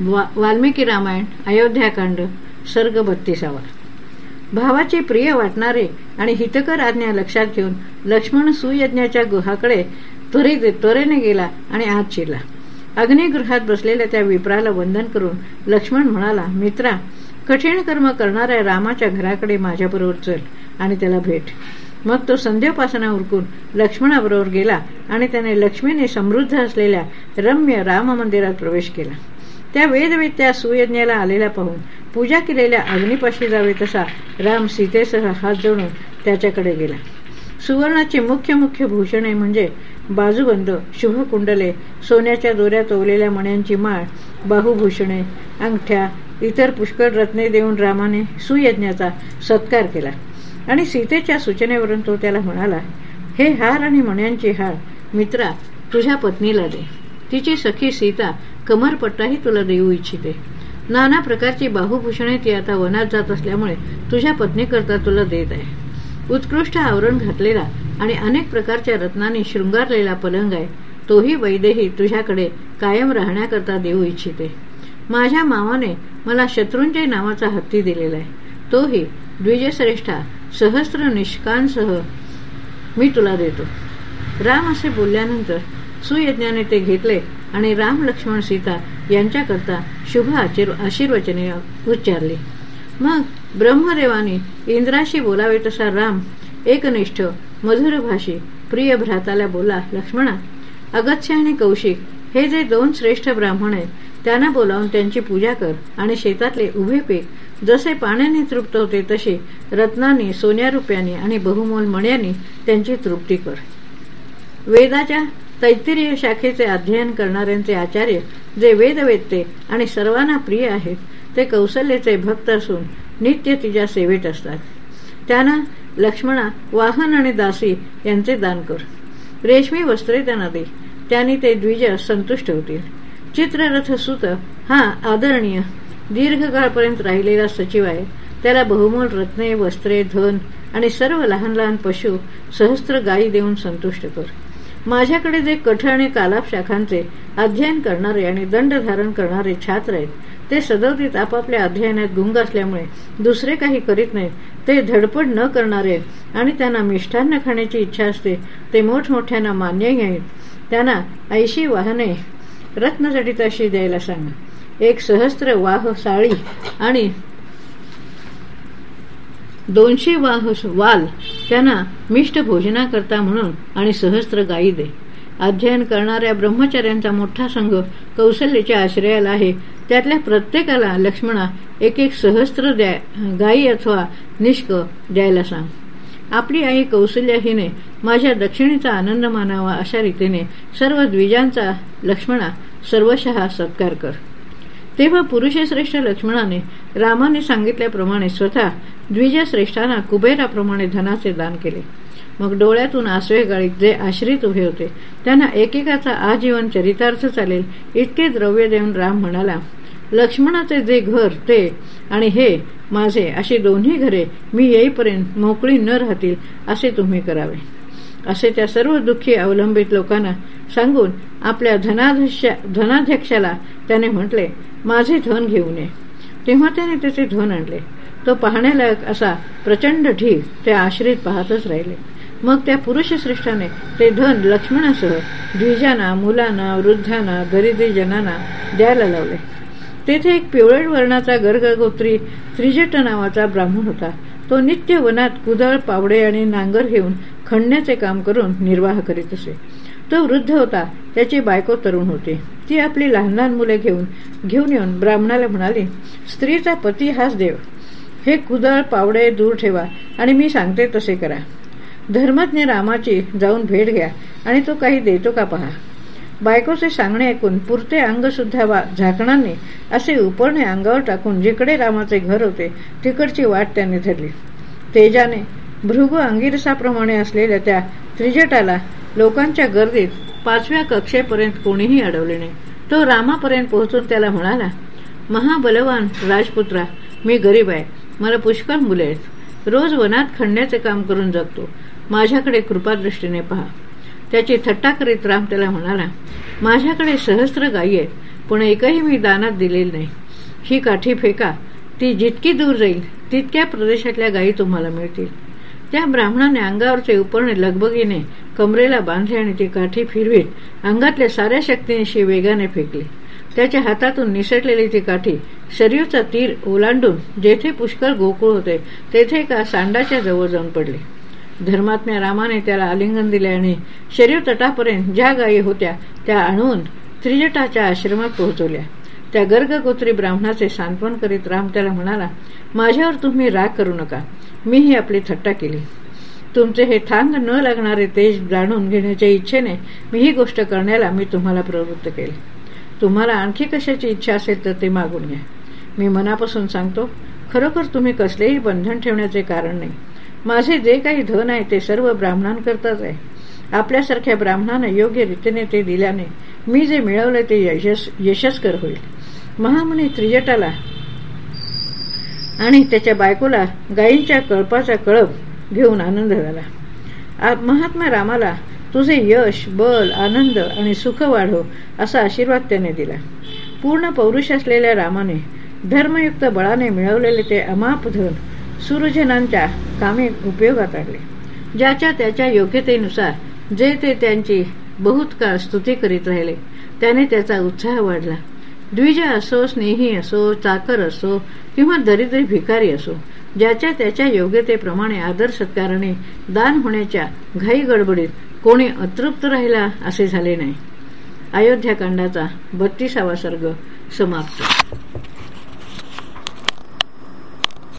वा वाल्मिकी रामायण अयोध्याकांड सर्ग बत्तीसावा भावाचे प्रिय वाटणारे आणि हितकर आज्ञा लक्षात घेऊन लक्ष्मण सुयज्ञाच्या गुहाकडे त्वरित त्वरेने गेला आणि आत शिरला. अग्निगृहात बसलेल्या त्या विप्राला वंदन करून लक्ष्मण म्हणाला मित्रा कठीण कर्म करणाऱ्या रामाच्या घराकडे माझ्याबरोबर चल आणि त्याला भेट. मग तो संध्यापासना उरकून लक्ष्मणाबरोबर गेला आणि त्याने लक्ष्मीने समृद्ध असलेल्या रम्य राम मंदिरात प्रवेश केला. त्या वेदवेत्या सुयज्ञाला आलेला पाहून पूजा केलेल्या अग्निपाशी जावे तसा राम सीतेसह हात जोडून त्याच्याकडे गेला. सुवर्णाची मुख्य मुख्य भूषणे म्हणजे बाजूबंद शुभकुंडले सोन्याच्या दोऱ्यात ओवलेल्या मण्यांची माळ बाहुभूषणे अंगठ्या इतर पुष्कळ रत्ने देऊन रामाने सुयज्ञाचा सत्कार केला. आणि सीतेच्या सूचनेवरून तो त्याला म्हणाला हे हार आणि मण्यांची हार मित्रा तुझ्या पत्नीला दे. तिची सखी सीता कमरपट्टाही तुला देऊ इच्छिते. नाना प्रकारची बाहुभूषणे ती आता वनात जात असल्यामुळे तुझ्या पत्नीकरता तुला देत आहे. उत्कृष्ट आवरण घातलेला आणि अनेक प्रकारच्या रत्नांनी शृंगारलेला पलंग आहे. तोही वैदेही तुझ्याकडे कायम राहण्याकरता देऊ इच्छिते. माझ्या मामाने मला शत्रुंजय नावाचा हत्ती दिलेला आहे. तोही द्विजश्रेष्ठा सहस्र निष्कांसह मी तुला देतो. राम असे बोलल्यानंतर सुयज्ञाने ते घेतले आणि राम लक्ष्मण सीता यांच्याकरता शुभ आशीर्वचने उच्चारली. मग ब्रह्मदेवाने इंद्राशी बोलावे तसा राम एकनिष्ठ मधुरभाषी प्रिय भ्राताला बोला लक्ष्मणा अगत्य आणि कौशिक हे जे दोन श्रेष्ठ ब्राह्मण आहेत त्यांना बोलावून त्यांची पूजा कर आणि शेतातले उभे पीक जसे पाण्याने तृप्त होते तसे रत्नांनी सोन्या रुपयाने आणि बहुमोल मण्यांनी त्यांची तृप्ती कर. वेदाच्या तैत्तिरीय शाखेचे अध्ययन करणाऱ्यांचे आचार्य जे वेदवेत्ते आणि सर्वांना प्रिय आहेत ते कौशल्याचे भक्त असून नित्य तिच्या सेवेत असतात. त्यांना लक्ष्मणा वाहन आणि दासी यांचे दान कर. रेशमी वस्त्रे त्यांना दे. त्यांनी ते द्विज संतुष्ट होतील. चित्ररथ सुत हा आदरणीय दीर्घकाळपर्यंत राहिलेला सचिव आहे. त्याला बहुमोल रत्ने वस्त्रे धन आणि सर्व लहान लहान पशु सहस्त्र गायी देऊन संतुष्ट कर. माझ्याकडे जे कठ आणि कालाप शाखांचे अध्ययन करणारे आणि दंड धारण करणारे छात्र आहेत ते सदवतीत आपापल्या अध्ययनात गुंग असल्यामुळे दुसरे काही करीत नाहीत. ते धडपड न करणारे आणि त्यांना मिष्ठान्न खाण्याची इच्छा असते ते मोठमोठ्यांना मान्यही आहेत. त्यांना ऐशी वाहने रत्नजडित द्यायला सांगा. एक सहस्त्र वाह साळी आणि दोनशे वाहस वाल त्यांना मिष्ट भोजनाकरता म्हणून आणि सहस्त्र गायी दे. अध्ययन करणाऱ्या ब्रह्मचार्यांचा मोठा संघ कौशल्याच्या आश्रयाला आहे. त्यातल्या प्रत्येकाला लक्ष्मणा एक एक सहस्त्र द्या गायी अथवा निष्क द्यायला सांग. आपली आई कौशल्या हिने माझ्या दक्षिणेचा आनंद मानावा अशा रीतीने सर्व द्विजांचा लक्ष्मणा सर्वशः सत्कार कर. तेव्हा पुरुषश्रेष्ठ लक्ष्मणाने रामाने सांगितल्याप्रमाणे स्वतः द्विजश्रेष्ठांना कुबेराप्रमाणे धनाचे दान केले. मग डोळ्यातून आसवे गाळीत जे आश्रित उभे होते त्यांना एकेकाचा आजीवन चरितार्थ चालेल इतके द्रव्य देऊन राम म्हणाला लक्ष्मणाचे जे घर ते आणि हे माझे अशी दोन्ही घरे मी येईपर्यंत मोकळी न राहतील असे तुम्ही करावे. असे त्या सर्व दुःखी अवलंबित लोकांना सांगून आपल्या धनाध्यक्षाला त्याने म्हटले माझे धन घेऊन ये. तेव्हा त्याने त्याचे धन आणले. तो पाहण्यालायक असा प्रचंड ढीग ते आश्रित पाहतच राहिले. मग त्या पुरुषश्रेष्ठाने ते धन लक्ष्मणासह द्विजांना मुलांना वृद्धांना गरिबीजनांना द्यायला लावले. तेथे एक पिवळट वर्णाचा गर्गगोत्री त्रिजट नावाचा ब्राह्मण होता. तो नित्य वनात कुदळ पावडे आणि नांगर घेऊन खणण्याचे काम करून निर्वाह करीत असे. तो वृद्ध होता त्याची बायको तरुण होती. ती आपली लहान लहान मुले घेऊन घेऊन येऊन ब्राह्मणाला म्हणाली स्त्रीचा पती हाच देव. हे कुदळ पावडे दूर ठेवा आणि मी सांगते तसे करा. धर्मज्ञ रामाची जाऊन भेट घ्या आणि तो काही देतो का पहा. बायकोचे सांगणे ऐकून पुरते अंग सुद्धा झाकणांनी असे उपरणे अंगावर टाकून जिकडे रामाचे घर होते तिकडची वाट त्याने धरली. तेजाने भृगु अंगिरसाप्रमाणे असलेल्या त्या त्रिजटाला लोकांच्या गर्दीत पाचव्या कक्षेपर्यंत कोणीही अडवले नाही. तो रामापर्यंत पोहोचून त्याला म्हणाला महाबलवान राजपुत्रा मी गरीब आहे. मला पुष्कळ मुले आहेत. रोज वनात खंडण्याचे काम करून जगतो. माझ्याकडे कृपादृष्टीने पहा. त्याची थट्टा करीत राम त्याला म्हणाला माझ्याकडे सहस्त्र गायी आहेत पण एकही मी दानात दिलेली नाही. ही काठी फेका. ती जितकी दूर जाईल तितक्या प्रदेशातल्या गायी तुम्हाला मिळतील. त्या ब्राह्मणाने अंगावरचे उपरणे लगबगीने कमरेला बांधले आणि ती काठी फिरवीत अंगातल्या साऱ्या शक्तीनिशी वेगाने फेकली. त्याच्या हातातून निसटलेली ती काठी शरीरचा तीर ओलांडून जेथे पुष्कळ गोकुळ होते तेथे एका सांडाच्या जवळ जाऊन पडले. धर्मात्म्या रामाने त्याला आलिंगन दिले आणि शरीर तटापर्यंत ज्या गायी होत्या त्या आणून त्रिजटाच्या आश्रमात पोहोचवल्या. त्या गर्गगोत्री ब्राह्मणाचे सांत्वन करीत राम त्याला म्हणाला माझ्यावर तुम्ही राग करू नका. मीही आपली थट्टा केली. तुमचे हे थांग न लागणारे तेज जाणून घेण्याच्या इच्छेने मी ही गोष्ट करण्याला मी तुम्हाला प्रवृत्त केले. तुम्हाला आणखी कशाची इच्छा असेल तर ते मागून घ्या. मी मनापासून सांगतो खरोखर तुम्ही कसलेही बंधन ठेवण्याचे कारण नाही. माझे जे काही धन आहे ते सर्व ब्राह्मणांकरताच आहे. आपल्यासारख्या ब्राह्मणांना योग्य रीतीने ते दिल्याने मी जे मिळवले ते यशस् यशस्कर होईल. महामुनी त्रिजटाला आणि त्याच्या बायकोला गायींच्या कळपाचा कळप घेऊन आनंद झाला. महात्मा रामाला तुझे यश बल आनंद आणि सुख वाढो असा आशीर्वाद त्याने दिला. पूर्ण पौरुष असलेल्या रामाने धर्मयुक्त बळाने मिळवलेले ते अमाप धन सुरजनांच्या कामे उपयोगात आणले. ज्याच्या त्याच्या योग्यतेनुसार जे ते त्यांची बहुत काळ स्तुती करीत राहिले त्याने त्याचा उत्साह वाढला. द्विज असो स्नेही असो चाकर असो किंवा दरिद्री भिकारी असो ज्याच्या त्याच्या योग्यतेप्रमाणे आदर सत्काराने दान होण्याच्या घाई गडबडीत कोणी अतृप्त राहिला असे झाले नाही. अयोध्याकांडाचा बत्तीसावा सर्ग समाप्त.